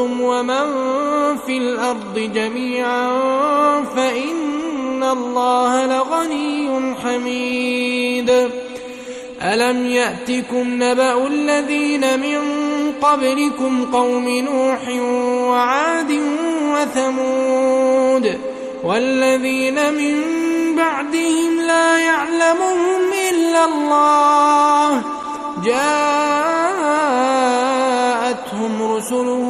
أنتم ومن في الأرض جميعا فإن الله لغني حميد ألم يأتكم نبأ الذين من قبلكم قوم نوح وعاد وثمود والذين من بعدهم لا يعلمهم إلا الله جاءتهم رسلهم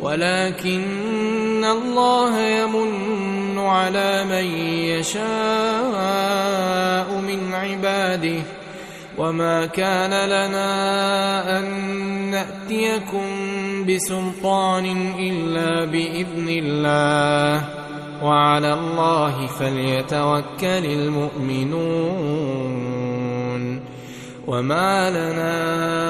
ولكن الله يمن على من يشاء من عباده. وما كان لنا أن نأتيكم بسلطان إلا بإذن الله. وعلى الله فليتوكل المؤمنون. وما لنا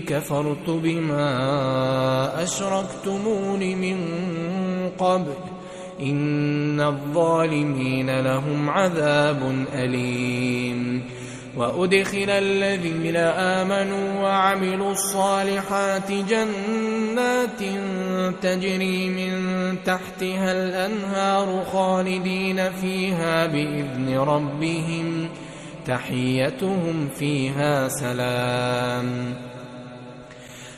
كفرت بما أشركتمون من قبل إن الظالمين لهم عذاب أليم وأدخل الذين آمنوا وعملوا الصالحات جنات تجري من تحتها الأنهار خالدين فيها بإذن ربهم تحيتهم فيها سلام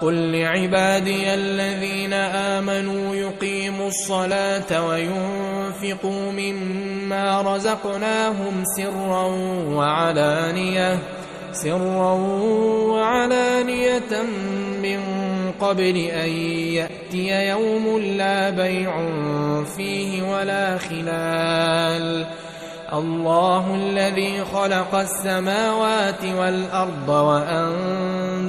قل لعبادي الذين آمنوا يقيموا الصلاة وينفقوا مما رزقناهم سرا وعلانية سرا وعلانية من قبل أن يأتي يوم لا بيع فيه ولا خلال الله الذي خلق السماوات والأرض وأنزل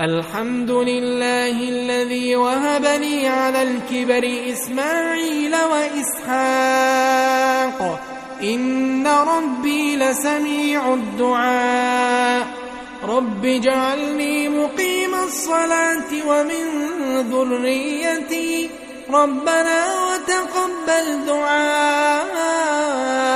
الحمد لله الذي وهب لي على الكبر إسماعيل وإسحاق. إن ربي لسميع الدعاء. رب اجعلني مقيم الصلاة ومن ذريتي. ربنا وتقبل دعاء.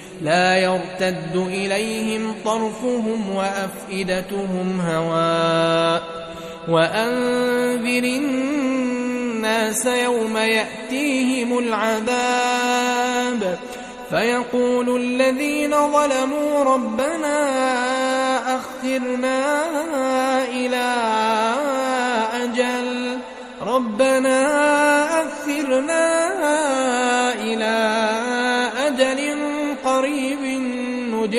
لا يرتد إليهم طرفهم وأفئدتهم هواء وأنذر الناس يوم يأتيهم العذاب. فيقول الذين ظلموا ربنا أخرنا إلى أجل. ربنا أخرنا إلى أجل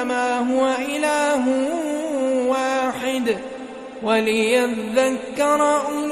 أنما هو إله واحد وليذكر أولو